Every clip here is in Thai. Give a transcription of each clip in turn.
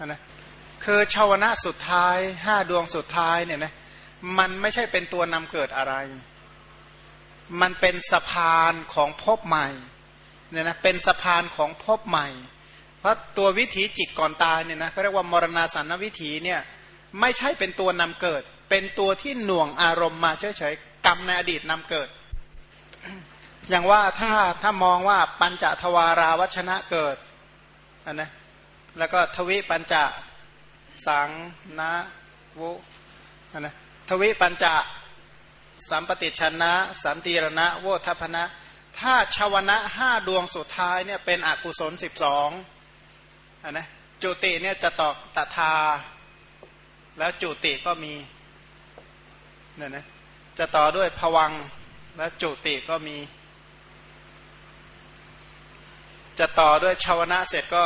นะคือชาวนะสุดท้ายห้าดวงสุดท้ายเนี่ยนะมันไม่ใช่เป็นตัวนำเกิดอะไร มันเป็นสะพานของภพใหม่เนี่ยนะเป็นสะพานของภพใหม่ เพราะตัววิถีจิตก่อนตายเนี่ยนะเขาเรียกว่ามรณาสันวิถีเนี่ยไม่ใช่เป็นตัวนำเกิด เป็นตัวที่หน่วงอารมณ์มาเฉยๆกรรมในอดีตนำเกิด อย่างว่าถ้าถ้ามองว่าปัญจทวาราวัชนะเกิดนนะ แล้วก็ทวิปัญจสังนะวุนะทวิปัญจสัมปติชนะ สันติรณะ โวทัพนะ ถ้าชาวนะห้าดวงสุดท้ายเนี่ยเป็นอกุศลสิบสองนะจุติเนี่ยจะตอกตถาแล้วจุติก็มีเนี่ยนะจะต่อด้วยผวังแล้วจุติก็มี จะต่อด้วยชาวนะเสร็จก็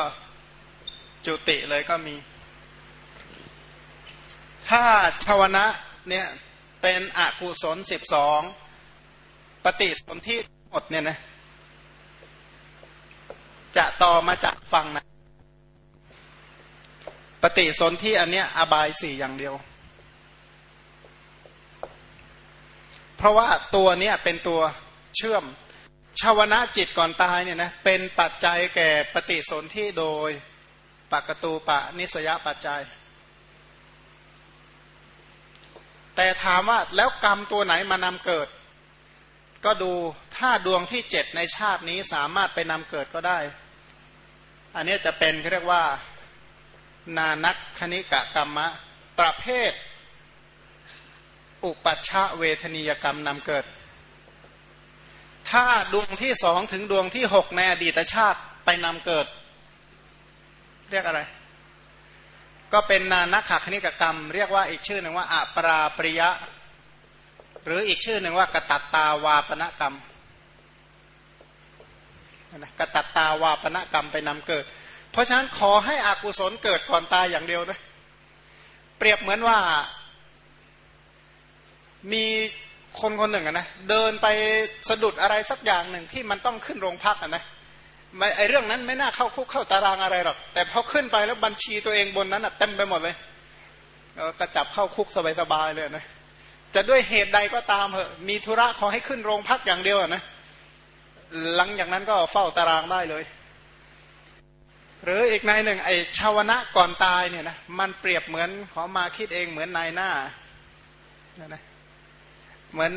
จุติเลยก็มี ถ้าชาวนะเนี่ยเป็นอกุศลสิบสองปฏิสนธิหมดเนี่ยนะจะต่อมาจากฝั่งนะปฏิสนธิอันเนี้ยอบายสี่อย่างเดียว เพราะว่าตัวเนี้ยเป็นตัวเชื่อมชาวนะจิตก่อนตายเนี่ยนะเป็นปัจจัยแก่ปฏิสนธิโดย ปกตูปะนิสยปัจจัย แต่ถามว่าแล้วกรรมตัวไหนมานำเกิด ก็ดูถ้าดวงที่เจ็ดในชาตินี้สามารถไปนำเกิดก็ได้ อันนี้จะเป็นเรียกว่านานักคณิกะกรรมะ ประเภท อุปัชชะเวทนียกรรมนำเกิด ถ้าดวงที่สองถึงดวงที่หกในอดีตชาติไปนำเกิด เรียกอะไร ก็เป็นนานักขคณิกกรรม เรียกว่าอีกชื่อหนึ่งว่าอัปราปริยะ หรืออีกชื่อหนึ่งว่ากตัตตาวาปณกรรมกตัตตาวาปณกรรมไปนำเกิด เพราะฉะนั้นขอให้อากุศลเกิดก่อนตายอย่างเดียวนะเปรียบเหมือนว่ามีคนคนหนึ่งนะเดินไปสะดุดอะไรสักอย่างหนึ่งที่มันต้องขึ้นโรงพักนะ ไม่ไอเรื่องนั้นไม่น่าเข้าคุกเข้าตารางอะไรหรอกแต่พอขึ้นไปแล้วบัญชีตัวเองบนนั้นเต็มไปหมดเลยก็จับเข้าคุกสบายๆเลยนะจะด้วยเหตุใดก็ตามเหอะมีธุระขอให้ขึ้นโรงพักอย่างเดียวนะหลังจากนั้นก็เฝ้าตารางได้เลย หรืออีกนายหนึ่ง ไอชาวนะก่อนตายเนี่ยนะมันเปรียบเหมือนขอมาคิดเองเหมือนนายหน้านะนะเหมือน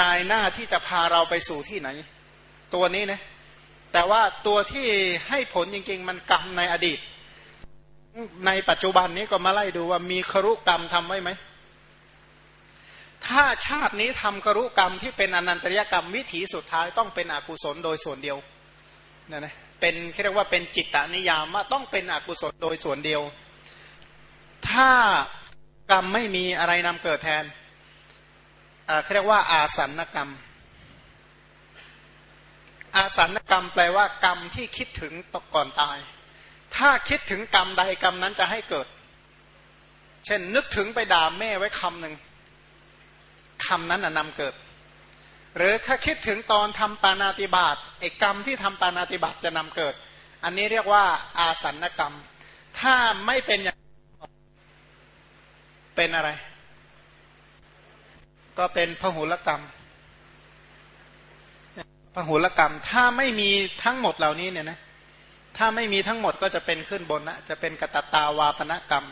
นายหน้าที่จะพาเราไปสู่ที่ไหน ตัวนี้นะ แต่ว่าตัวที่ให้ผลจริง ๆ มันกรรมในอดีต ในปัจจุบันนี้ก็มาไล่ดูว่ามีครุกรรมทำไว้ไหมถ้าชาตินี้ทำครุกรรมที่เป็นอนันตริยกรรมวิถีสุดท้ายต้องเป็นอกุศลโดยส่วนเดียวนะนะเป็นเรียกว่าเป็นจิตตนิยามว่าต้องเป็นอกุศลโดยส่วนเดียว ถ้ากรรมไม่มีอะไรนำเกิดแทนเรียกว่าอาสันกรรม อาสันกรรมแปลว่ากรรมที่คิดถึงตก่อนตาย ถ้าคิดถึงกรรมใดกรรมนั้นจะให้เกิด เช่น นึกถึงไปด่าแม่ไว้คำหนึ่งคำนั้นนำเกิด หรือถ้าคิดถึงตอนทำปานาติบาตไอ้กรรมที่ทำปานาติบาตจะนำเกิด อันนี้เรียกว่าอาสันกรรม ถ้าไม่เป็นอย่างเป็นอะไร ก็เป็นพหุลกรรม พหุลกรรม ถ้าไม่มีทั้งหมดเหล่านี้เนี่ยนะถ้าไม่มีทั้งหมดก็จะเป็นขึ้นบนนะจะเป็นกตตาวาปนกรรม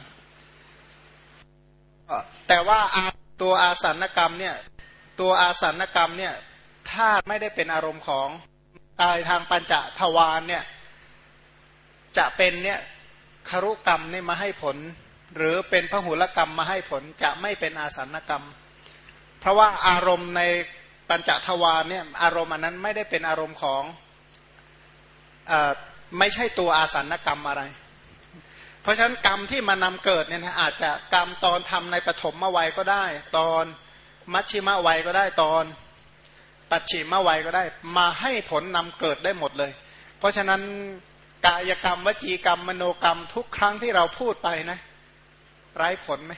แต่ว่าตัวอาสันกรรมเนี่ยตัวอาสันกรรมเนี่ยถ้าไม่ได้เป็นอารมณ์ของตายทางปัญจทวารเนี่ยจะเป็นเนี่ยคารุกรรมนี่มาให้ผล หรือเป็นพหุลกรรมมาให้ผลจะไม่เป็นอาสันกรรม เพราะว่าอารมณ์ใน ปัญจทวารเนี่ยอารมณ์อันนั้นไม่ได้เป็นอารมณ์ของอไม่ใช่ตัวอาสันกรรมอะไร เพราะฉะนั้นกรรมที่มานำเกิดเนี่ยนะอาจจะกรรมตอนทำในปฐมวัยก็ได้ ตอนมัชชิมวัยก็ได้ตอนปัจฉิมวัยก็ได้ มาให้ผลนำเกิดได้หมดเลย เพราะฉะนั้นกายกรรมวจีกรรมมโนกรรมทุกครั้งที่เราพูดไปนะไร้ผลไหม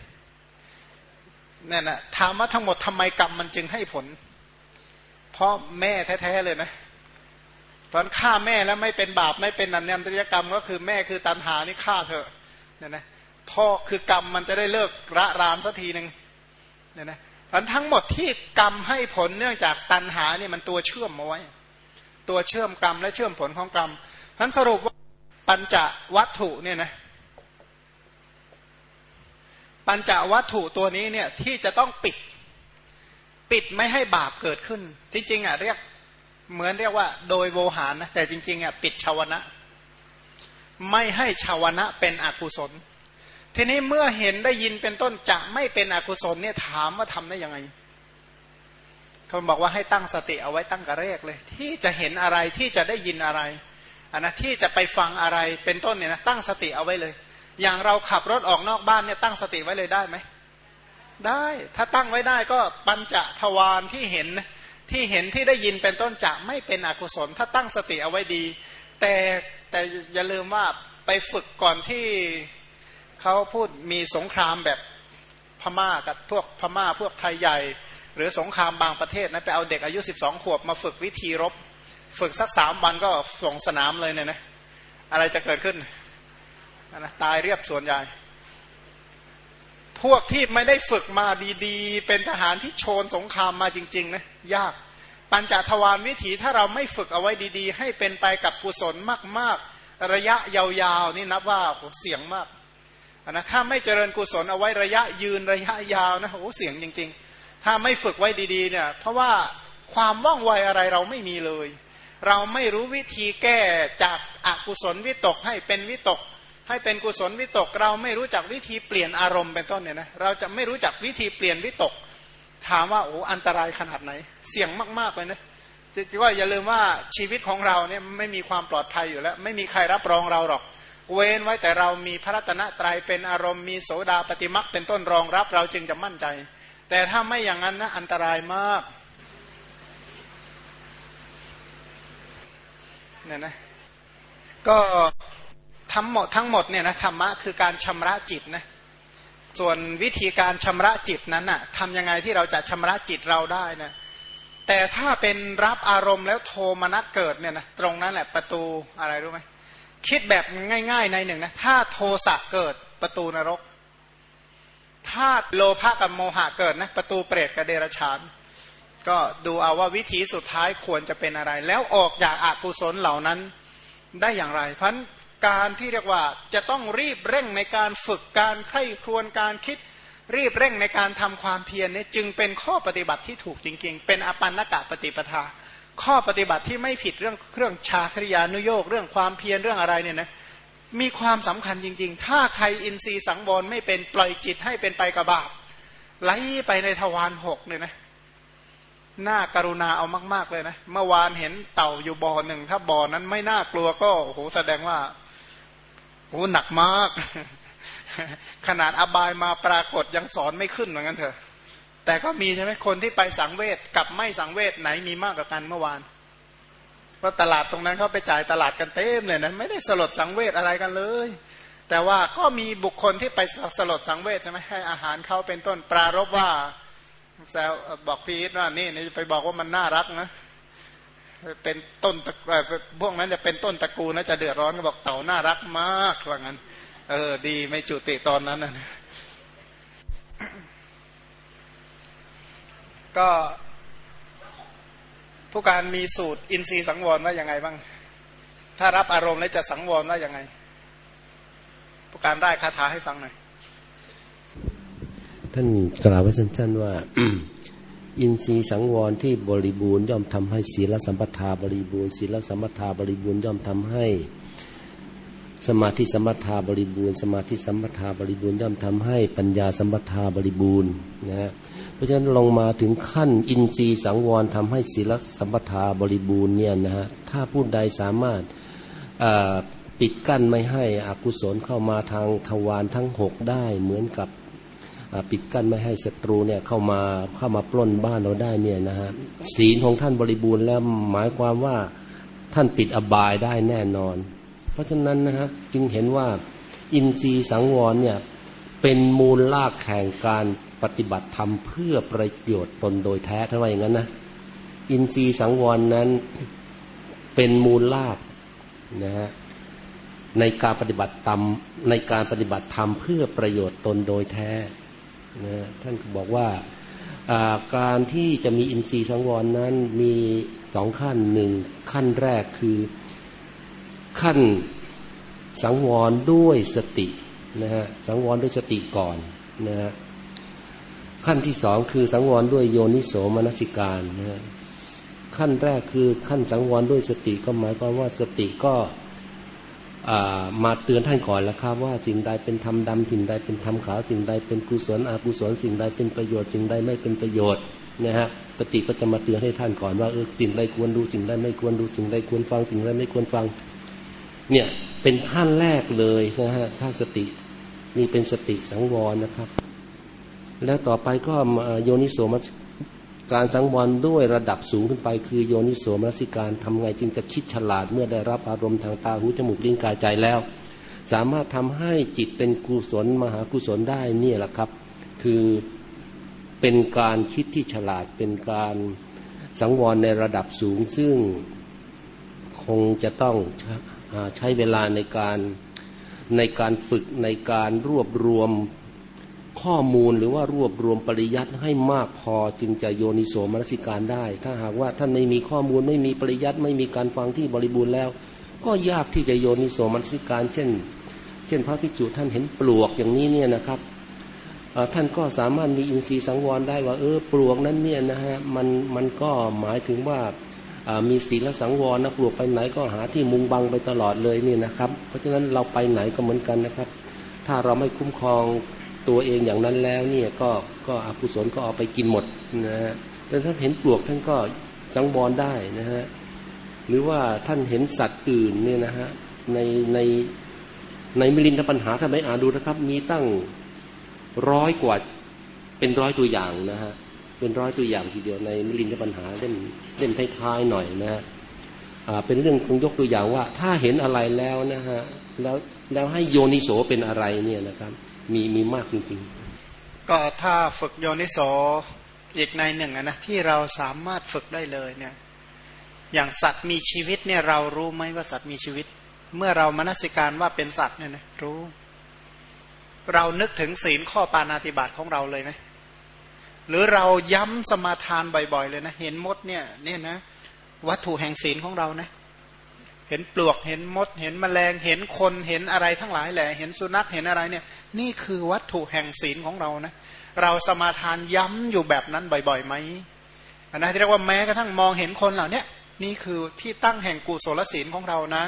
เนี่ยนะถามว่าทั้งหมดทำไมกรรมมันจึงให้ผล พราะแม่แท้ ๆ เลยนะตอนฆ่าแม่แล้วไม่เป็นบาปไม่เป็นอนันตริยกรรม ก็คือแม่คือตันหานี่ฆ่าเถอเนี่ยนะพ่อคือกรรมมันจะได้เลิกระรานสักทีหนึ่งเนี่ยนะพันทั้งหมดที่กรรมให้ผลเนื่องจากตัณหาเนี่ยมันตัวเชื่อมเอาไว้ ตัวเชื่อมกรรมและเชื่อมผลของกรรมทั้นสรุปว่าปัญจวัตถุเนี่ยนะปัญจวัตถุตัวนี้เนี่ยที่จะต้องปิด ปิดไม่ให้บาปเกิดขึ้น ที่จริงอะเรียกเหมือนเรียกว่าโดยโวหารนะแต่จริงๆอะปิดชาวนะ ไม่ให้ชาวนะเป็นอกุศล ทีนี้เมื่อเห็นได้ยินเป็นต้นจะไม่เป็นอกุศลเนี่ยถามว่าทำได้ยังไงเขาบอกว่าให้ตั้งสติเอาไว้ตั้งกระเรกเลย ที่จะเห็นอะไรที่จะได้ยินอะไรอันนะที่จะไปฟังอะไรเป็นต้นเนี่ยนะตั้งสติเอาไว้เลย อย่างเราขับรถออกนอกบ้านเนี่ยตั้งสติไว้เลยได้ไหม ได้ถ้าตั้งไว้ได้ก็ปัญจทวารที่เห็นที่เห็นที่ได้ยินเป็นต้นจะไม่เป็นอกุศล ถ้าตั้งสติเอาไว้ดี แต่แต่อย่าลืมว่าไปฝึกก่อนที่เขาพูดมีสงครามแบบพม่ากับพวกพม่าพวกไทยใหญ่ หรือสงครามบางประเทศนะไปเอาเด็กอายุ 12 ขวบมาฝึกวิธีรบ ฝึกสักสามวันก็ส่งสนามเลยเนี่ยนะอะไรจะเกิดขึ้นนะตายเรียบส่วนใหญ่ พวกที่ไม่ได้ฝึกมาดีๆ เป็นทหารที่โชนสงครามมาจริงๆนะยาก ปัญจทวารวิถีถ้าเราไม่ฝึกเอาไว้ดีๆ ให้เป็นไปกับกุศลมากๆ ระยะยาวๆ นี่นับว่าเสียงมากนะถ้าไม่เจริญกุศลเอาไว้ระยะยืนระยะยาวนะโอ้เสียงจริง ๆ ถ้าไม่ฝึกไว้ดีๆเนี่ยเพราะว่าความว่องไวอะไรเราไม่มีเลย เราไม่รู้วิธีแก้จากอากุศลวิตกให้เป็นวิตก ให้เป็นกุศลวิตก เราไม่รู้จักวิธีเปลี่ยนอารมณ์เป็นต้นเนี่ยนะเราจะไม่รู้จักวิธีเปลี่ยนวิตก ถามว่าโอ้อันตรายขนาดไหน เสี่ยงมากๆเลยนะจะว่าอย่าลืมว่าชีวิตของเราเนี่ยไม่มีความปลอดภัยอยู่แล้ว ไม่มีใครรับรองเราหรอก เว้นไว้แต่เรามีพระรัตนตรัยเป็นอารมณ์มีโสดาปฏิมักเป็นต้นรองรับเราจึงจะมั่นใจ แต่ถ้าไม่อย่างนั้นนะอันตรายมากเนี่ยนะก็ ทั้งหมดทั้งหมดเนี่ยนะธรรมะคือการชำระจิตนะส่วนวิธีการชำระจิตนั้นน่ะทำยังไงที่เราจะชำระจิตเราได้นะแต่ถ้าเป็นรับอารมณ์แล้วโทมนัสเกิดเนี่ยนะตรงนั้นแหละประตูอะไรรู้ไหมคิดแบบง่าย ๆ ในหนึ่งนะถ้าโทสะเกิดประตูนรก ถ้าโลภะกับโมหะเกิดนะประตูเปรตกับเดรัจฉาน ก็ดูเอาว่าวิธีสุดท้ายควรจะเป็นอะไร แล้วออกจากอากุศลเหล่านั้นได้อย่างไร เพราะ การที่เรียกว่าจะต้องรีบเร่งในการฝึกการใคร่ครวญการคิดรีบเร่งในการทำความเพียรเนี่ยจึงเป็นข้อปฏิบัติที่ถูกจริง ๆ เป็นอปันนกะปฏิปทา ข้อปฏิบัติที่ไม่ผิดเรื่องเครื่องชาคริยานุโยกเรื่องความเพียรเรื่องอะไรเนี่ยนะมีความสำคัญจริง ๆ ถ้าใครอินทรีย์สังวรไม่เป็นปล่อยจิตให้เป็นไปกับบาปไหลไปในทวารหกเนี่ยนะน่ากรุณาเอามาก ๆ เลยนะ เมื่อวานเห็นเต่าอยู่บ่อหนึ่ง ถ้าบ่อนั้นไม่น่ากลัวก็โอ้โหแสดงว่า โอ้หนักมาก ขนาดอบายมาปรากฏยังสอนไม่ขึ้นเหมือนกันเถอะ แต่ก็มีใช่ไหมคนที่ไปสังเวชกับไม่สังเวชไหนมีมากกว่ากันเมื่อวานเพราะตลาดตรงนั้นเขาไปจ่ายตลาดกันเต็มเลยนะไม่ได้สลดสังเวชอะไรกันเลย แต่ว่าก็มีบุคคลที่ไปสลดสังเวชใช่ไหมให้อาหารเขาเป็นต้นปรารบว่าแซวบอกพีทว่านี่นี่ไปบอกว่ามันน่ารักนะ เป็นต้นตะพวกนั้นจะเป็นต้นตระกูลนะจะเดือดร้อนก็บอกเต่าน่ารักมากว่างั้น เออ ดีไม่จุติตอนนั้นนะก็ผู้การมีสูตรอินทรีย์สังวรว่ายังไงบ้าง ถ้ารับอารมณ์แล้วจะสังวรว่ายังไง ผู้การได้คาถาให้ฟังหน่อย ท่านกล่าวไว้สั้นๆว่า อินทรีย์สังวรที่บริบูรณ์ย่อมทำให้ศีลสัมปทาบริบูรณ์ศีลสัมปทาบริบูรณ์ย่อมทำให้ สมาธิสัมปทาบริบูรณ์ สมาธิสัมปทาบริบูรณ์ย่อมทำให้ปัญญาสัมปทาบริบูรณ์นะฮะเพราะฉะนั้นลงมาถึงขั้นอินทรีย์สังวรทำให้ศีลสัมปทาบริบูรณ์เนี่ยนะฮะถ้าผู้ใดสามารถปิดกั้นไม่ให้อกุศลเข้ามาทางทวารทั้งหกได้เหมือนกับ ปิดกั้นไม่ให้ศัตรูเนี่ยเข้ามาเข้ามาปล้นบ้านเราได้เนี่ยนะฮะศีลของท่านบริบูรณ์แล้วหมายความว่าท่านปิดอบายได้แน่นอน เพราะฉะนั้นนะฮะจึงเห็นว่าอินทรีย์สังวรเนี่ยเป็นมูลลากแห่งการปฏิบัติธรรมเพื่อประโยชน์ตนโดยแท้ทำไมอย่างนั้นนะอินทรีย์สังวรนั้นเป็นมูลลากนะฮะในการปฏิบัติตามในการปฏิบัติธรรมเพื่อประโยชน์ตนโดยแท้ นะท่านบอกว่าการที่จะมีอินทรีย์สังวรนั้นมีสองขั้นหนึ่งขั้นแรกคือขั้นสังวรด้วยสตินะฮะสังวรด้วยสติก่อนนะฮะขั้นที่สองคือสังวรด้วยโยนิโสมนสิการนะฮะขั้นแรกคือขั้นสังวรด้วยสติก็หมายความว่าสติก็ มาเตือนท่านก่อนแล้วครับว่าสิ่งใดเป็นธรรมดำสิ่งใดเป็นธรรมขาวสิ่งใดเป็นกุศลอกุศลสิ่งใดเป็นประโยชน์สิ่งใดไม่เป็นประโยชน์นะฮะสติก็จะมาเตือนให้ท่านก่อนว่าเออสิ่งใดควรดูสิ่งใดไม่ควรดูสิ่งใดควรฟังสิ่งใดไม่ควรฟัง เนี่ยเป็นขั้นแรกเลยนะฮะถ้าสตินี่เป็นสติสังวรนะครับ แล้วต่อไปก็โยนิโสมัส การสังวรด้วยระดับสูงขึ้นไป คือโยนิโสมนสิการทำไงจึงจะคิดฉลาดเมื่อได้รับอารมณ์ทางตาหูจมูกลิ้นกายใจแล้ว สามารถทำให้จิตเป็นกุศลมหากุศลได้นี่แหละครับ คือเป็นการคิดที่ฉลาดเป็นการสังวรในระดับสูง ซึ่งคงจะต้องใช้เวลาในการในการฝึกในการรวบรวม ข้อมูลหรือว่ารวบรวมปริยัติให้มากพอจึงจะโยนิโสมนสิการได้ ถ้าหากว่าท่านไม่มีข้อมูลไม่มีปริยัติไม่มีการฟังที่บริบูรณ์แล้ว ก็ยากที่จะโยนิโสมนสิการ เช่น เช่น พระภิกษุท่านเห็นปลวกอย่างนี้เนี่ยนะครับท่านก็สามารถมีอินทรีย์สังวรได้ว่าเออปลวกนั้นเนี่ยนะฮะมันมันก็หมายถึงว่ามีศีลสังวรนะปลวกไปไหนก็หาที่มุงบังไปตลอดเลยนี่นะครับ เพราะฉะนั้นเราไปไหนก็เหมือนกันนะครับ ถ้าเราไม่คุ้มครอง ตัวเองอย่างนั้นแล้วเนี่ยก็ก็อกุศลก็เอาไปกินหมดนะฮะแต่ถ้านเห็นปลวกท่านก็สังวรได้นะฮะหรือว่าท่านเห็นสัตว์อื่นเนี่ยนะฮะในในในมิลินทปัญหาท่านไม่อ่านดูนะครับ มีตั้งร้อยกว่าเป็นร้อยตัวอย่างนะฮะเป็นร้อยตัวอย่างทีเดียวในมิลินทปัญหาเล่มเล่มท้ายๆหน่อยนะฮะเป็นเรื่องคงยกตัวอย่างว่า ถ้าเห็นอะไรแล้วนะฮะแล้วแล้วให้โยนิโสเป็นอะไรเนี่ยนะครับ มีมีมากจริงๆ ก็ถ้าฝึกโยนิโสอีกในหนึ่งนะที่เราสามารถฝึกได้เลยเนี่ยอย่างสัตว์มีชีวิตเนี่ยเรารู้ไหมว่าสัตว์มีชีวิต เมื่อเรามนสิการว่าเป็นสัตว์เนี่ยนะรู้ เรานึกถึงศีลข้อปานาติบาตของเราเลยไหมหรือเราย้ำสมาทานบ่อยๆเลยนะ เห็นมดเนี่ยเนี่ยนะ วัตถุแห่งศีลของเรานะ เห็นปลวกเห็นมด เห็นแมลงเห็นคนเห็นอะไรทั้งหลายแหละ เห็นสุนัขเห็นอะไรเนี่ย นี่คือวัตถุแห่งศีลของเรานะ เราสมาทานย้ำอยู่แบบนั้นบ่อยๆไหมอันนะที่เรียกว่าแม้กระทั่งมองเห็นคนเหล่านี้นี่คือที่ตั้งแห่งกุศลศีลของเรานะ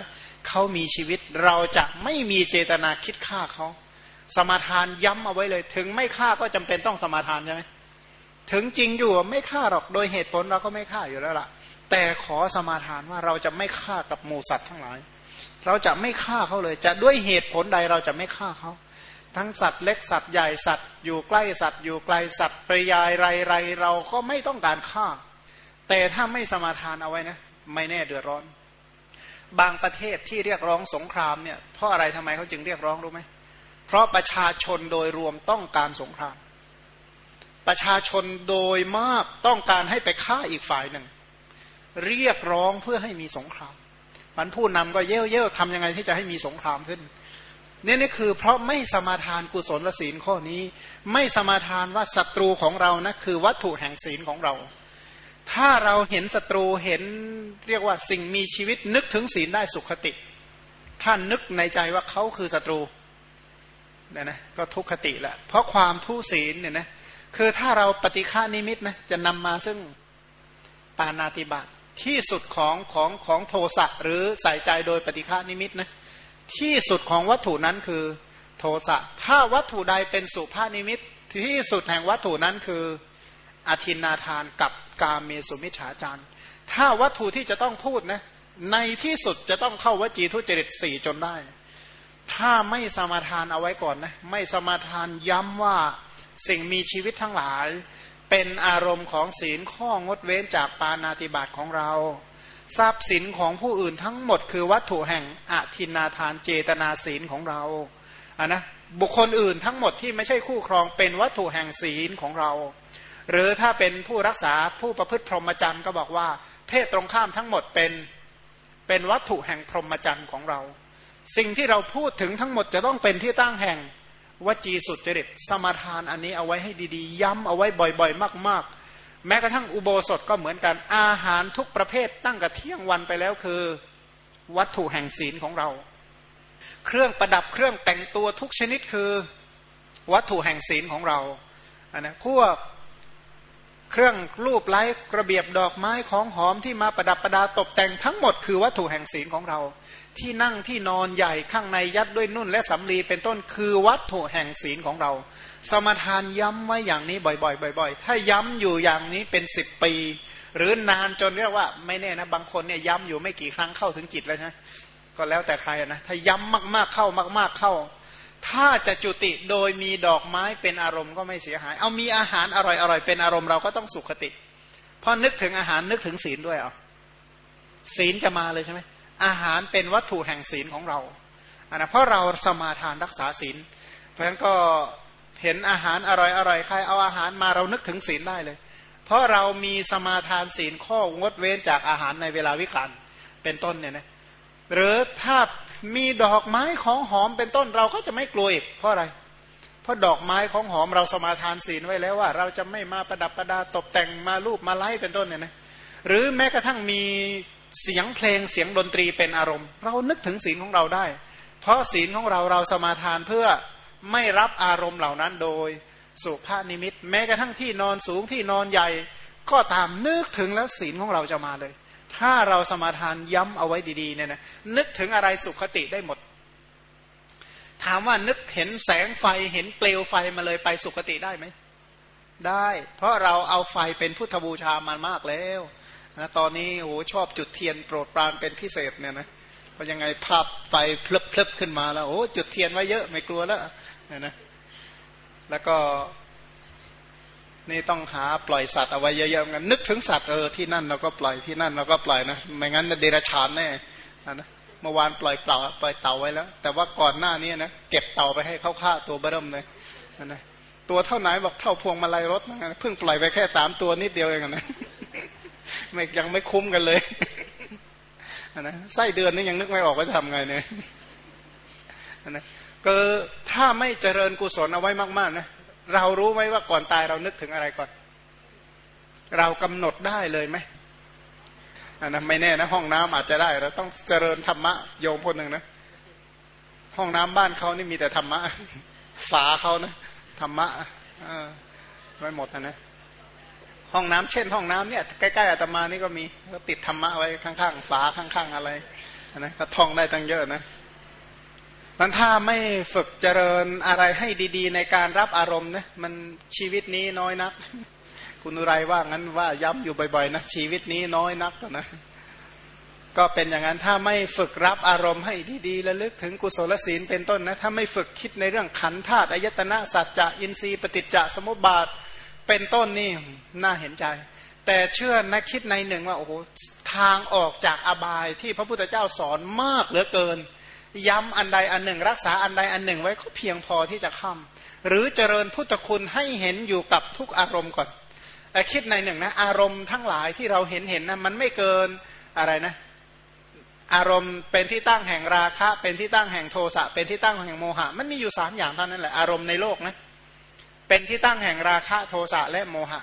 เขามีชีวิตเราจะไม่มีเจตนาคิดฆ่าเขาสมาทานย้ำเอาไว้เลย ถึงไม่ฆ่าก็จำเป็นต้องสมาทานใช่ไหมถึงจริงอยู่ไม่ฆ่าหรอกโดยเหตุผลเราก็ไม่ฆ่าอยู่แล้วล่ะ แต่ขอสมาทานว่าเราจะไม่ฆ่ากับหมูสัตว์ทั้งหลาย เราจะไม่ฆ่าเขาเลย จะด้วยเหตุผลใดเราจะไม่ฆ่าเขา ทั้งสัตว์เล็กสัตว์ใหญ่สัตว์ อยู่ใกล้สัตว์อยู่ไกลสัตว์ปริยายไรไรเราก็ไม่ต้องการฆ่า แต่ถ้าไม่สมาทานเอาไว้นะ ไม่แน่เดือดร้อน บางประเทศที่เรียกร้องสงครามเนี่ยเพราะอะไรทำไมเขาจึงเรียกร้องรู้ไหมเพราะประชาชนโดยรวมต้องการสงคราม ประชาชนโดยมากต้องการให้ไปฆ่าอีกฝ่ายหนึ่ง เรียกร้องเพื่อให้มีสงคราม มันผู้นำก็เย่อเย่อทำยังไงที่จะให้มีสงครามขึ้นนี่นี่คือเพราะไม่สมาทานกุศลศีลข้อนี้ ไม่สมาทานว่าศัตรูของเรานะคือวัตถุแห่งศีลของเรา ถ้าเราเห็นศัตรูเห็นเรียกว่าสิ่งมีชีวิตนึกถึงศีลได้สุขติท่านนึกในใจว่าเขาคือศัตรูเนี่ยนะก็ทุกขติแหละเพราะความทุศีลเนี่ยนะคือถ้าเราปฏิฆานิมิตนะจะนำมาซึ่งปานาติบาต ที่สุดของของของโทสะหรือใส่ใจโดยปฏิฆานิมิตนะที่สุดของวัตถุนั้นคือโทสะถ้าวัตถุใดเป็นสุภานิมิต ที่สุดแห่งวัตถุนั้นคืออธินาทานกับกาเมสุมิฉาจารถ้าวัตถุที่จะต้องพูดนะในที่สุดจะต้องเข้าวจีทุจริตสี่จนได้ ถ้าไม่สมาทานเอาไว้ก่อนนะไม่สมาทานย้ำว่าสิ่งมีชีวิตทั้งหลาย เป็นอารมณ์ของศีลข้องดเว้นจากปานาติบาตของเรา ทรัพย์สินของผู้อื่นทั้งหมดคือวัตถุแห่งอธินาทานเจตนาศีลของเราอะนะบุคคลอื่นทั้งหมดที่ไม่ใช่คู่ครองเป็นวัตถุแห่งศีลของเรา หรือถ้าเป็นผู้รักษาผู้ประพฤติพรหมจรรย์ก็บอกว่า เพศตรงข้ามทั้งหมดเป็นเป็นวัตถุแห่งพรหมจรรย์ของเรา สิ่งที่เราพูดถึงทั้งหมดจะต้องเป็นที่ตั้งแห่ง วจีสุจริตสมาทานอันนี้เอาไว้ให้ดีๆ ย้ำเอาไว้บ่อยๆ มาก ๆ แม้กระทั่งอุโบสถก็เหมือนกันอาหารทุกประเภทตั้งกับเที่ยงวันไปแล้วคือ วัตถุแห่งศีลของเรา เครื่องประดับเครื่องแต่งตัวทุกชนิดคือวัตถุแห่งศีลของเราอันนะพวกเครื่องรูปไล้กระเบียบดอกไม้ของหอมที่มาประดับประดาตกแต่งทั้งหมดคือวัตถุแห่งศีลของเรา ที่นั่งที่นอนใหญ่ข้างในยัดด้วยนุ่นและสำลีเป็นต้นคือวัตถุแห่งศีลของเรา สมทานย้ำไว้อย่างนี้บ่อยๆบ่อย ๆ ถ้าย้ำอยู่อย่างนี้เป็นสิบปี หรือนานจนเรียกว่าไม่แน่นะบางคนเนี่ยย้ำอยู่ไม่กี่ครั้งเข้าถึงจิตแล้วใช่ก็แล้วแต่ใครนะถ้าย้ำมากๆเข้ามากๆเข้า ถ้าจะจุติโดยมีดอกไม้เป็นอารมณ์ก็ไม่เสียหาย เอามีอาหารอร่อยๆเป็นอารมณ์เราก็ต้องสุขติพราะนึกถึงอาหารนึกถึงศีลด้วยอะศีลจะมาเลยใช่ไหม อาหารเป็นวัตถุแห่งศีลของเราอันนะเพราะเราสมาทานรักษาศีล เพราะฉะนั้นก็เห็นอาหารอร่อยๆใครเอาอาหารมาเรานึกถึงศีลได้เลย เพราะเรามีสมาทานศีลข้องดเว้นจากอาหารในเวลาวิกาลเป็นต้นเนี่ยนะหรือถ้ามีดอกไม้ของหอมเป็นต้นเราก็จะไม่กลัวอีกเพราะอะไร เพราะดอกไม้ของหอมเราสมาทานศีลไว้แล้วว่า เราจะไม่มาประดับประดาตกแต่งมารูปมาไล่เป็นต้นเนี่ยนะหรือแม้กระทั่งมี เสียงเพลงเสียงดนตรีเป็นอารมณ์ เรานึกถึงศีลของเราได้ เพราะศีลของเราเราสมาทานเพื่อไม่รับอารมณ์เหล่านั้นโดยสุภาพนิมิต แม้กระทั่งที่นอนสูงที่นอนใหญ่ ก็ตามนึกถึงแล้วศีลของเราจะมาเลย ถ้าเราสมาทานย้ำเอาไว้ดีๆเนี่ยนะนึกถึงอะไรสุขติได้หมด ถามว่านึกเห็นแสงไฟเห็นเปลวไฟมาเลยไปสุขติได้ไหมได้ เพราะเราเอาไฟเป็นพุทธบูชามามากแล้ว นะตอนนี้โอ้ชอบจุดเทียนโปรดปรานเป็นพิเศษเนี่ยนะเพราะยังไงภาพไฟพลึบพลึบขึ้นมาแล้วโอ้จุดเทียนไว้เยอะไม่กลัวแล้วนี่ยนะแล้วก็นี่ต้องหาปล่อยสัตว์เอาไว้เยอะๆกันนึกถึงสัตว์เออที่นั่นเราก็ปล่อยที่นั่นเราก็ปล่อยนะไม่งั้นเดรัจฉานแน่นะเมื่อวานปล่อยเต่าปล่อยเต่าไว้แล้ว แต่ว่าก่อนหน้านี้นะเก็บเต่าไปให้เขาฆ่าตัวเบิ่มเลยนะตัวเท่าไหนบอกเท่าพวงมาลัยรถนะเพิ่งปล่อยไปแค่สามตัวนิดเดียวเองนะ ไม่ยังไม่คุ้มกันเลยนะไส้เดือนนี่ยังนึกไม่ออกว่าจะทำไงเนี่ยนะก็ถ้าไม่เจริญกุศลเอาไว้มากๆนะเรารู้ไหมว่าก่อนตายเรานึกถึงอะไรก่อน เรากำหนดได้เลยไหมอันนั้นไม่แน่นะห้องน้ำอาจจะได้เราต้องเจริญธรรมะโยมคนหนึ่งนะห้องน้ำบ้านเขานี่มีแต่ธรรมะฝาเขานะธรรมะไม่หมดนะนะ ห้องน้ำเช่น ห้องน้ำเนี่ยใกล้ๆอาตมานี่ก็มีก็ติดธรรมะไว้ข้างๆฝาข้างๆอะไรนะก็ท่องได้ตั้งเยอะนะมันถ้าไม่ฝึกเจริญอะไรให้ดี ๆ ในการรับอารมณ์นะมันชีวิตนี้น้อยนัก คุณอุไรว่างั้นว่าย้ำอยู่บ่อยๆนะชีวิตนี้น้อยนักนะก็เป็นอย่างนั้นถ้าไม่ฝึกรับอารมณ์ให้ดีๆระลึกถึงกุศลศีลเป็นต้นนะถ้าไม่ฝึกคิดในเรื่องขันธาตุอายตนะสัจจะอินทรีย์ปฏิจจสมุปบาท เป็นต้นนี่น่าเห็นใจ แต่เชื่อนะคิดในหนึ่งว่าโอ้โหทางออกจากอบายที่พระพุทธเจ้าสอนมากเหลือเกิน ย้ำอันใดอันหนึ่ง รักษาอันใดอันหนึ่งไว้ก็เพียงพอที่จะข้ามหรือเจริญพุทธคุณให้เห็นอยู่กับทุกอารมณ์ก่อนคิดในหนึ่งนะอารมณ์ทั้งหลายที่เราเห็นเห็นนะมันไม่เกินอะไรนะ อารมณ์เป็นที่ตั้งแห่งราคะ เป็นที่ตั้งแห่งโทสะเป็นที่ตั้งแห่งโมหะ มันมีอยู่สามอย่างเท่านั้นแหละอารมณ์ในโลกนะ เป็นที่ตั้งแห่งราคะโทสะและโมหะ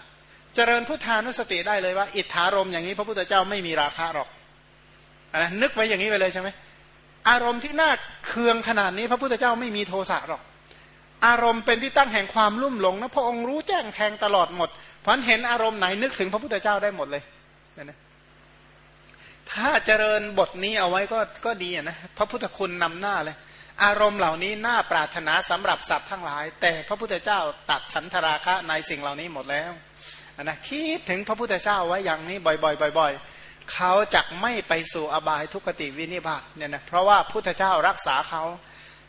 เจริญพุทธานุสติได้เลยว่า อิทธารมอย่างนี้พระพุทธเจ้าไม่มีราคะหรอกนะนึกไว้อย่างนี้ไปเลยใช่ไหมอารมณ์ที่น่าเคืองขนาดนี้พระพุทธเจ้าไม่มีโทสะหรอก อารมณ์เป็นที่ตั้งแห่งความลุ่มหลงนะพระองค์รู้แจ้งแทงตลอดหมดเพราะเห็นอารมณ์ไหนนึกถึงพระพุทธเจ้าได้หมดเลยนะถ้าเจริญบทนี้เอาไว้ก็ก็ดีนะพระพุทธคุณนำหน้าเลย อารมณ์เหล่านี้น่าปรารถนาสำหรับสัตว์ทั้งหลาย แต่พระพุทธเจ้าตัดฉันทราคะในสิ่งเหล่านี้หมดแล้วนะคิดถึงพระพุทธเจ้าไว้อย่างนี้บ่อยๆบ่อยๆเขาจะไม่ไปสู่อบายทุกติวินิบาตเนี่ยนะเพราะว่าพุทธเจ้ารักษาเขา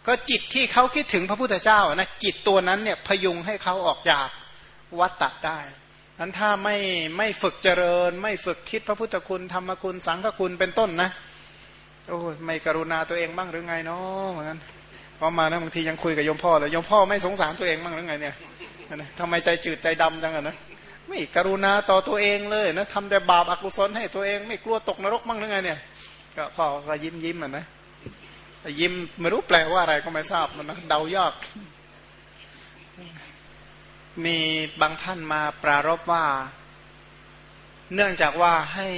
ก็จิตที่เขาคิดถึงพระพุทธเจ้านะจิตตัวนั้นเนี่ยพยุงให้เขาออกจากวัตตะได้นั้นถ้าไม่ไม่ฝึกเจริญ ไม่ฝึกคิดพระพุทธคุณธรรมคุณสังฆคุณเป็นต้นนะ โอ้ไม่กรุณาตัวเองบ้างหรือไงเนาะเหมือนกันพอมานะบางทียังคุยกับยมพ่อเลยยมพ่อไม่สงสารตัวเองบ้างหรือไงเนี่ยทำไมใจจืดใจดำจังอะนะไม่กรุณาต่อตัวเองเลยนะทำแต่บาปอกุศลให้ตัวเอง ไม่กลัวตกนรกมั่งหรือไงเนี่ยก็พ่อก็ยิ้มยิ้มอะนะยิ้มไม่รู้แปลว่าอะไรก็ไม่ทราบมันนะเดายากมีบางท่านมาปรารบว่า เนื่องจากว่าให้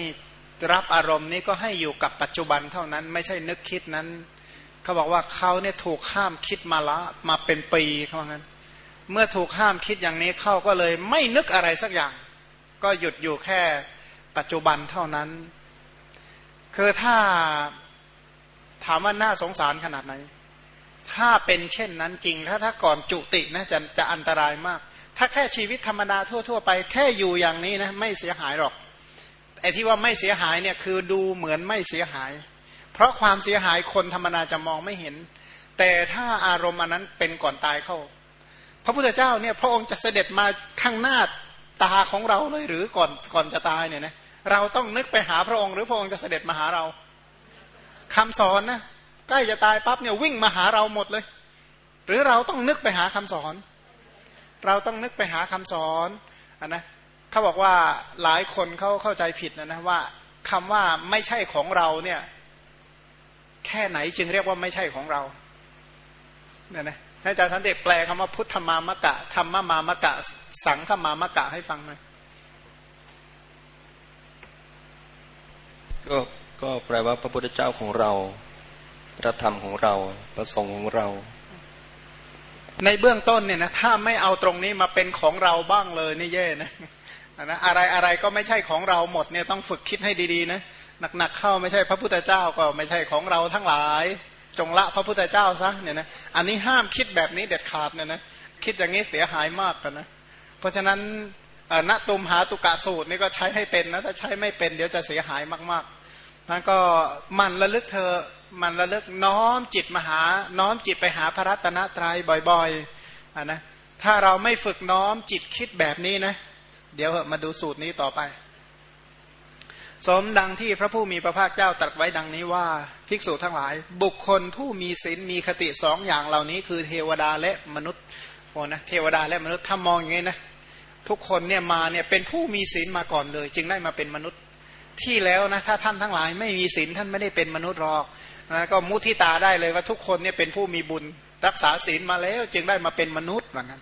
รับอารมณ์นี้ก็ให้อยู่กับปัจจุบันเท่านั้น ไม่ใช่นึกคิดนั้น เขาบอกว่าเขาเนี่ยถูกห้ามคิดมาละมาเป็นปีเขาบอกงั้น เมื่อถูกห้ามคิดอย่างนี้เขาก็เลยไม่นึกอะไรสักอย่าง ก็หยุดอยู่แค่ปัจจุบันเท่านั้น คือถ้าถามว่าน่าสงสารขนาดไหน ถ้าเป็นเช่นนั้นจริง ถ้าถ้าก่อนจุตินะจะจะอันตรายมาก ถ้าแค่ชีวิตธรรมดาทั่ว ๆ ไปแค่อยู่อย่างนี้นะไม่เสียหายหรอก ไอ้ที่ว่าไม่เสียหายเนี่ยคือดูเหมือนไม่เสียหาย เพราะความเสียหายคนธรรมดาจะมองไม่เห็น แต่ถ้าอารมณ์อันนั้นเป็นก่อนตายเข้า พระพุทธเจ้าเนี่ยพระองค์จะเสด็จมาข้างหน้าตาของเราเลยหรือก่อนก่อนจะตายเนี่ยนะเราต้องนึกไปหาพระองค์ หรือพระองค์จะเสด็จมาหาเราคำสอนนะใกล้จะตายปั๊บเนี่ยวิ่งมาหาเราหมดเลย หรือเราต้องนึกไปหาคำสอน เราต้องนึกไปหาคำสอนอนนะ เขาบอกว่าหลายคนเขาเข้าใจผิดนะนะว่าคำว่าไม่ใช่ของเราเนี่ย แค่ไหนจึงเรียกว่าไม่ใช่ของเราเนี่ยนะให้อาจารย์ทันเด็กแปลคำว่าพุทธมามะกะธรรมมามะกะ สังฆมามะกะให้ฟังหน่อยก็ก็แปลว่าพระพุทธเจ้าของเรา พระธรรมของเรา ประสงค์ของเรา ในเบื้องต้นเนี่ยนะถ้าไม่เอาตรงนี้มาเป็นของเราบ้างเลยนี่แย่นะ นะอะไรอะไรก็ไม่ใช่ของเราหมดเนี่ยต้องฝึกคิดให้ดีๆนะหนักๆเข้าไม่ใช่พระพุทธเจ้าก็ไม่ใช่ของเราทั้งหลาย จงละพระพุทธเจ้าซะเนี่ยนะอันนี้ห้ามคิดแบบนี้เด็ดขาดเนี่ยนะคิดอย่างนี้เสียหายมากกันนะเพราะฉะนั้นณตุมหาตุกะสูตรนี่ก็ใช้ให้เป็นนะถ้าใช้ไม่เป็นเดี๋ยวจะเสียหายมากๆนั้นก็มันระลึกเธอมันระลึกน้อมจิตมาหา น้อมจิตไปหาพระรัตนตรัยบ่อยๆอ่านะถ้าเราไม่ฝึกน้อมจิตคิดแบบนี้นะ เดี๋ยวมาดูสูตรนี้ต่อไป สมดังที่พระผู้มีพระภาคเจ้าตรัสไว้ดังนี้ว่า ภิกษุทั้งหลาย บุคคลผู้มีศีลมีคติสองอย่างเหล่านี้คือเทวดาและมนุษย์โอ้นะเทวดาและมนุษย์ถ้ามองอย่างนี้นะทุกคนเนี่ยมาเนี่ยเป็นผู้มีศีลมาก่อนเลย จึงได้มาเป็นมนุษย์ที่แล้วนะถ้าท่านทั้งหลายไม่มีศีลท่านไม่ได้เป็นมนุษย์หรอกนะก็มุทิตาได้เลยว่าทุกคนเนี่ยเป็นผู้มีบุญรักษาศีลมาแล้ว จึงได้มาเป็นมนุษย์เหมือนกัน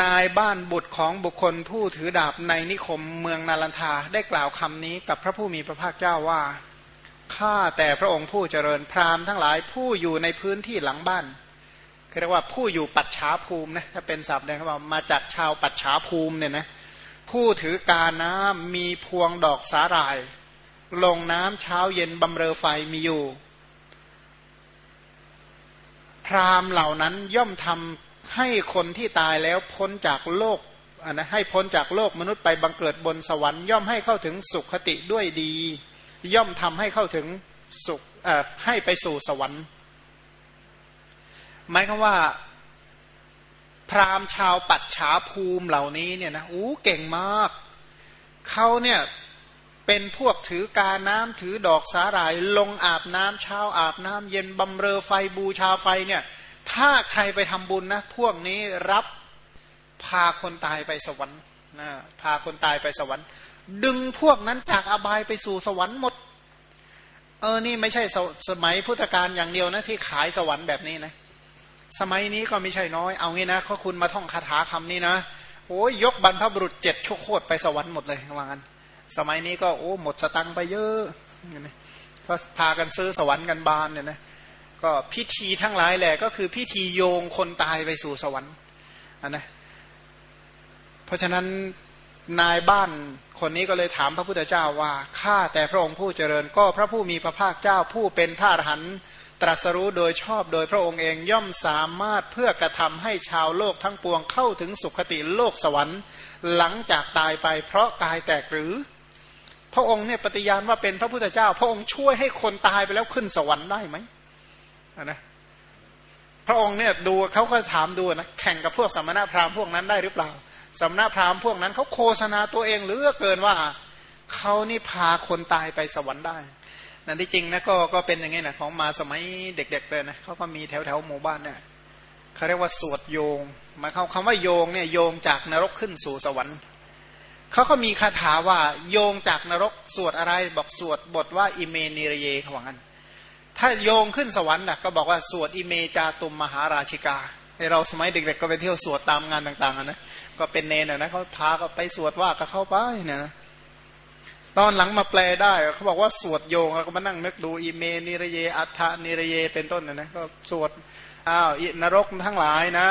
นายบ้านบุตรของบุคคลผู้ถือดาบในนิคมเมืองนาลันทาได้กล่าวคำนี้กับพระผู้มีพระภาคเจ้าว่าข้าแต่พระองค์ผู้เจริญพราหมณ์ทั้งหลายผู้อยู่ในพื้นที่หลังบ้านเรียกว่าผู้อยู่ปัจฉาภูมินะถ้าเป็นศัพท์เนี่ยเขาบอกมาจากชาวปัจฉาภูมิเนี่ยนะผู้ถือการน้ำมีพวงดอกสาหร่าย ลงน้ำเช้าเย็นบำเรอไฟมีอยู่ พราหมณ์เหล่านั้นย่อมทำ ให้คนที่ตายแล้วพ้นจากโลกอันนะให้พ้นจากโลกมนุษย์ไปบังเกิดบนสวรรค์ย่อมให้เข้าถึงสุขคติด้วยดี ย่อมทำให้เข้าถึงสุขให้ไปสู่สวรรค์ หมายคือว่า พราหมณ์ชาวปัจฉาภูมิเหล่านี้เนี่ยนะอู้เก่งมากเขาเนี่ยเป็นพวกถือกาน้ำถือดอกสาหร่าย ลงอาบน้ำเช้าอาบน้ำเย็นบำเรอไฟบูชาไฟเนี่ย ถ้าใครไปทำบุญนะ พวกนี้รับพาคนตายไปสวรรค์นะพาคนตายไปสวรรค์ ดึงพวกนั้นจากอบายไปสู่สวรรค์หมด เออนี่ไม่ใช่สสมัยพุทธกาลอย่างเดียวนะที่ขายสวรรค์แบบนี้นะ สมัยนี้ก็ไม่ใช่น้อย เอางี้นะเขาคุณมาท่องคาถาคำนี้นะโอ้ยยกบรรพบุรุษเจ็ดชั่วโคตรไปสวรรค์หมดเลยว่างั้น สมัยนี้ก็โอ้หมดสตังไปเยอะก็พากันซื้อสวรรค์กันบานเนี่ยนะ ก็พิธีทั้งหลายแหละก็คือพิธีโยงคนตายไปสู่สวรรค์นนะเพราะฉะนั้นนายบ้านคนนี้ก็เลยถามพระพุทธเจ้าว่าข้าแต่พระองค์ผู้เจริญก็พระผู้มีพระภาคเจ้าผู้เป็นพระอรหันต์ตรัสรู้โดยชอบโดยพระองค์เองย่อมสามารถเพื่อกระทำให้ชาวโลกทั้งปวงเข้าถึงสุคติโลกสวรรค์ หลังจากตายไปเพราะกายแตกหรือ พระองค์เนี่ยปฏิญาณว่าเป็นพระพุทธเจ้า พระองค์ช่วยให้คนตายไปแล้วขึ้นสวรรค์ได้ไหม นะพระองค์เนี่ยดูเขาก็ถามดูนะแข่งกับพวกสมณพราหมณ์พวกนั้นได้หรือเปล่า สมณพราหมณ์พวกนั้นเขาโฆษณาตัวเองหรือเกินว่าเขานี่พาคนตายไปสวรรค์ได้นั่นที่จริงนะก็ก็เป็นอย่างนี้นะของมาสมัยเด็กๆเลยนะเขาก็มีแถวแถวหมู่บ้านเนี่ยเขาเรียกว่าสวดโยงมาเขาคำว่าโยงเนี่ยโยงจากนรกขึ้นสู่สวรรค์เขาก็มีคาถาว่าโยงจากนรกสวดอะไรบอกสวดบทว่าอิเมนิเรเยเขาว่างั้น ถ้าโยงขึ้นสวรรค์น่ะก็บอกว่า สวดอิเมจาตุมมหาราชิกาให้เราสมัยเด็กๆก็ไปเที่ยวสวดตามงานต่างๆนะก็เป็นเนนนะเขาพาก็ไปสวดว่าก็เข้าไปเนี่ยนะตอนหลังมาแปลได้ เขาบอกว่าสวดโยงแล้วก็มานั่งนึกดูอิเมนิรเยอัฏฐนิรเยเป็นต้นนะนะก็สวดอ้าวนรกทั้งหลายนะ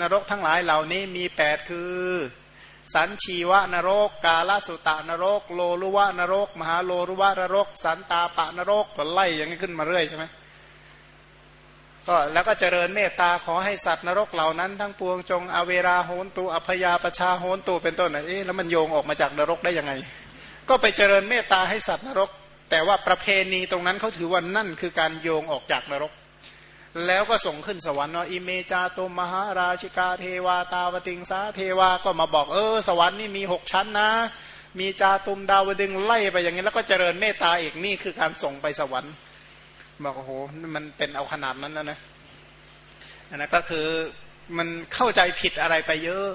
นรกทั้งหลายเหล่านี้มีแปดคือ สันชีวะนรก กาลสุตะนรก โลลุวะนรก มหาโลรุวะนรก สันตาปะนรกก็ไล่อย่างนี้ขึ้นมาเรื่อยใช่ไหมก็แล้วก็เจริญเมตตาขอให้สัตว์นรกเหล่านั้น ทั้งปวงจงอเวราโหนตูอัพยาประชาโหนตูเป็นต้นนะเอ๊ะแล้วมันโยงออกมาจากนรกได้ยังไง ก็ไปเจริญเมตตาให้สัตว์นรก แต่ว่าประเพณีตรงนั้นเขาถือว่านั่นคือการโยงออกจากนรก แล้วก็ส่งขึ้นสวรรค์ว่าอิเมจาตุมหาราชิกาเทวาตาวติงสาเทวาก็มาบอกเออ สวรรค์นี่มีหกชั้นนะ มีจาตุมดาวดึงไล่ไปอย่างนี้แล้วก็เจริญเมตตาอีกนี่คือการส่งไปสวรรค์บอกโอ้โหมันเป็นเอาขนาดนั้นนะนะอันนั้นก็คือมันเข้าใจผิดอะไรไปเยอะ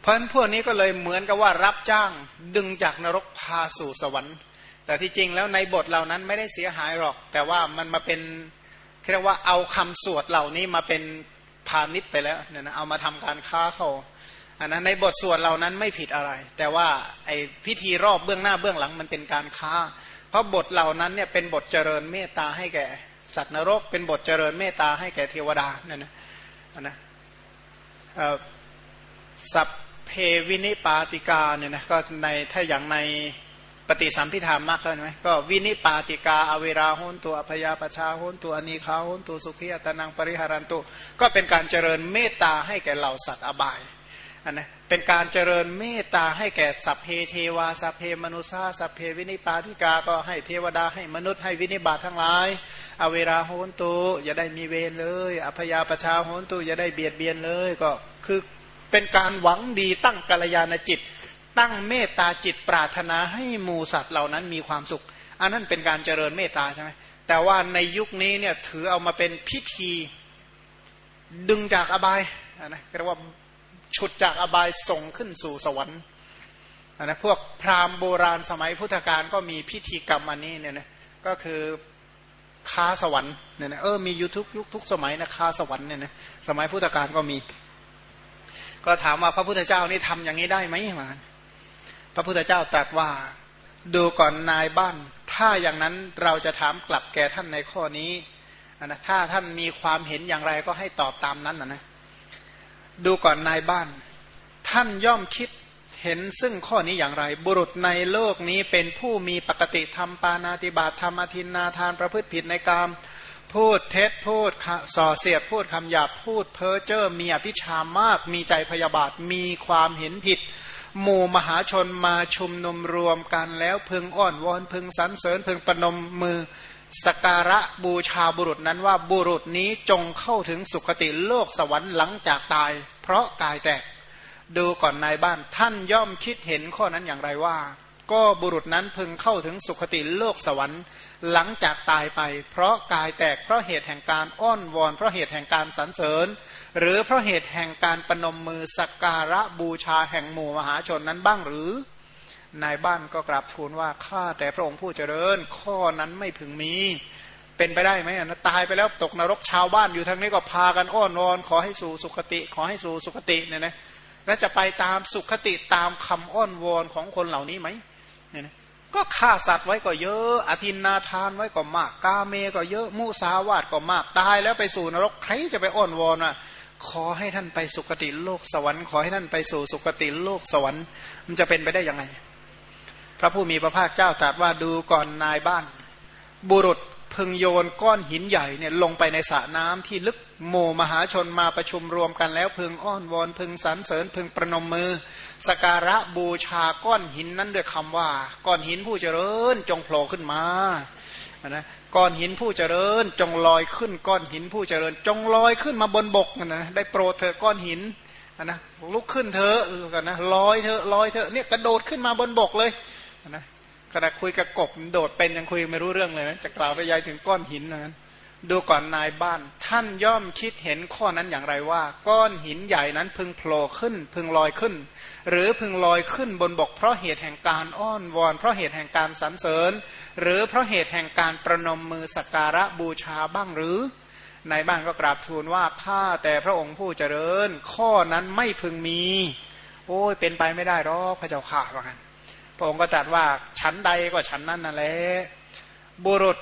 เพราะฉะนั้นพวกนี้ก็เลยเหมือนกับว่ารับจ้างดึงจากนรกพาสู่สวรรค์ แต่ที่จริงแล้วในบทเหล่านั้นไม่ได้เสียหายหรอก แต่ว่ามันมาเป็น เรียกว่าเอาคำสวดเหล่านี้มาเป็นพาณิชย์ไปแล้วเนี่ยนะเอามาทำการค้าเขาอันนั้นในบทสวดเหล่านั้นไม่ผิดอะไร แต่ว่าไอ้พิธีรอบเบื้องหน้าเบื้องหลังมันเป็นการค้า เพราะบทเหล่านั้นเนี่ยเป็นบทเจริญเมตตาให้แก่สัตว์นรก เป็นบทเจริญเมตตาให้แก่เทวดาเนี่ยนะนะสัพเพวินิปาติกาเนี่ยนะก็ในถ้าอย่างใน ปฏิสัมภิทามรรคเลยไหมก็วินิปาติกา อะเวราโหนตุ อัพยาปัชฌาโหนตุ อะนีฆาโหนตุ สุขี อัตตานัง ปะริหะรันตุ ก็เป็นการเจริญเมตตาให้แก่เหล่าสัตว์อบายอันนะเป็นการเจริญเมตตาให้แก่สัพเพเทวาสัพเพ มะนุสสาสัพเพวินิปาติกาก็ให้เทวดาให้มนุษย์ให้วินิบาตทั้งหลาย อะเวราโหนตุอย่าได้มีเวรเลยอัพยาปัชฌาโหนตุอย่าได้เบียดเบียนเลยก็คือเป็นการหวังดีตั้งกัลยาณจิต ตั้งเมตตาจิตปรารถนาให้หมูสัตว์เหล่านั้นมีความสุข อันนั้นเป็นการเจริญเมตตาใช่ไหมแต่ว่าในยุคนี้เนี่ยถือเอามาเป็นพิธีดึงจากอบายนะเรียกว่าฉุดจากอบายส่งขึ้นสู่สวรรค์นะพวกพราหมณ์โบราณสมัยพุทธกาลก็มีพิธีกรรมอันนี้เนี่ยนะก็คือค้าสวรรค์เนี่ยนะเออมียู่ทุกยุคทุกสมัยนะค้าสวรรค์เนี่ยนะสมัยพุทธกาลก็มี ก็ถามว่าพระพุทธเจ้านี่ทำอย่างนี้ได้ไหมมา พระพุทธเจ้าตรัสว่า ดูก่อนนายบ้าน ถ้าอย่างนั้นเราจะถามกลับแก่ท่านในข้อนี้นะถ้าท่านมีความเห็นอย่างไรก็ให้ตอบตามนั้นนะนะดูก่อนนายบ้าน ท่านย่อมคิดเห็นซึ่งข้อนี้อย่างไร บุรุษในโลกนี้เป็นผู้มีปกติทำปานาติบาตทำอธินนาทานประพฤติผิดในกามพูดเท็จพูดส่อเสียดพูดคำหยาบพูดเพ้อเจ้อมีอภิชามาก มีใจพยาบาทมีความเห็นผิด หมู่มหาชนมาชุมนุมรวมกันแล้วพึงอ้อนวอนพึงสรรเสริญพึงประนมมือสการะบูชาบุรุษนั้นว่าบุรุษนี้จงเข้าถึงสุคติโลกสวรรค์หลังจากตาย เพราะกายแตก ดูก่อนนายบ้านท่านย่อมคิดเห็นข้อนั้นอย่างไรว่า ก็บุรุษนั้นพึงเข้าถึงสุคติโลกสวรรค์หลังจากตายไป เพราะกายแตกเพราะเหตุแห่งการอ้อนวอนเพราะเหตุแห่งการสรรเสริญ หรือเพราะเหตุแห่งการปนมมือสักการะบูชาแห่งหมู่มหาชนนั้นบ้างหรือนายบ้านก็กราบทูลว่าข้าแต่พระองค์ผู้เจริญ ข้อนั้นไม่พึงมีเป็นไปได้ไหมนะตายไปแล้วตกนรกชาวบ้านอยู่ทางนี้ก็พากันอ้อนวอนขอให้สู่สุคติ ขอให้สู่สุคติเนี่ยนะและจะไปตามสุขคติตามคำอ้อนวอนของคนเหล่านี้ไหมเนี่ยนะก็ฆ่าสัตว์ไว้ก็เยอะอธินนาทานไว้ก็มาก กาเมก็เยอะมุสาวาตก็มากตายแล้วไปสู่นรกใครจะไปอ้อนวอนอะ ขอให้ท่านไปสุคติโลกสวรรค์ขอให้ท่านไปสู่สุคติโลกสวรรค์ มันจะเป็นไปได้ยังไง พระผู้มีพระภาคเจ้าตรัสว่าดูก่อนนายบ้าน บุรุษพึงโยนก้อนหินใหญ่เนี่ยลงไปในสระน้ำที่ลึกโมมหาชนมาประชุมรวมกันแล้ว พึงอ้อนวอนพึงสรรเสริญพึงประนมมือ สการะบูชาก้อนหินนั้นด้วยคำว่า ก้อนหินผู้เจริญจงโผล่ขึ้นมา นะก้อนหินผู้เจริญ จงลอยขึ้นก้อนหินผู้เจริญ จงลอยขึ้นมาบนบกนะได้โปรดเธอก้อนหินนะลุกขึ้นเธอกันนะลอยเธอลอยเธอเนี่ยกระโดดขึ้นมาบนบกเลยนะขณะคุยกับกบโดดเป็นยังคุยไม่รู้เรื่องเลยนะจะกล่าวไปยายถึงก้อนหินนั้นดูก่อนนายบ้าน ท่านย่อมคิดเห็นข้อนั้นอย่างไรว่า ก้อนหินใหญ่นั้นพึงโผล่ขึ้น พึงลอยขึ้น หรือพึงลอยขึ้นบนบกเพราะเหตุแห่งการอ้อนวอนเพราะเหตุแห่งการสรรเสริญ หรือเพราะเหตุแห่งการประนมมือสักการะบูชาบ้างหรือ ในบ้านก็กราบทูลว่าข้าแต่พระองค์ผู้เจริญ ข้อนั้นไม่พึงมี โอ้ยเป็นไปไม่ได้หรอกพระเจ้าข่าว่างั้นพระองค์ก็ตรัสว่าชั้นใดก็ชั้นนั้นนั่นแหละบุรุษ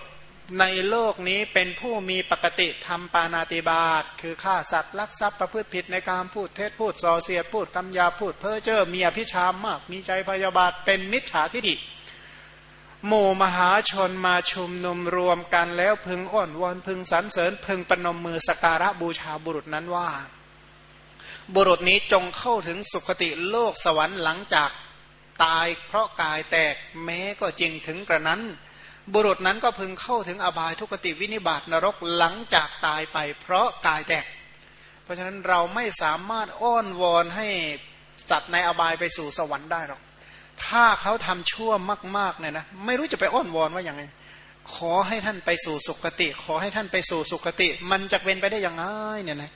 ในโลกนี้เป็นผู้มีปกติทำปานาติบาตคือฆ่าสัตว์ลักทรัพย์ประพฤติผิดในการพูดเท็จพูดส่อเสียดพูดคำยาพูดเพ้อเจ้อมีอภิชามมาก มีใจพยาบาทเป็นมิจฉาทิฏฐิ หมู่มหาชนมาชุมนุมรวมกันแล้วพึงอ้อนวอนพึงสรรเสริญ พึงปนมมือสการะบูชาบุรุษนั้นว่า บุรุษนี้จงเข้าถึงสุคติโลกสวรรค์หลังจากตายเพราะกายแตกแม้ก็จริงถึงกระนั้น บุรุษนั้นก็พึงเข้าถึงอบายทุกติวินิบาตนรกหลังจากตายไปเพราะกายแตก เพราะฉะนั้นเราไม่สามารถอ้อนวอนให้จัดในอบายไปสู่สวรรค์ได้หรอก ถ้าเขาทำชั่วมากๆเนี่ยนะไม่รู้จะไปอ้อนวอนว่าอย่างไง ขอให้ท่านไปสู่สุคติ ขอให้ท่านไปสู่สุคติ มันจะเป็นไปได้ยังไงเนี่ยนะ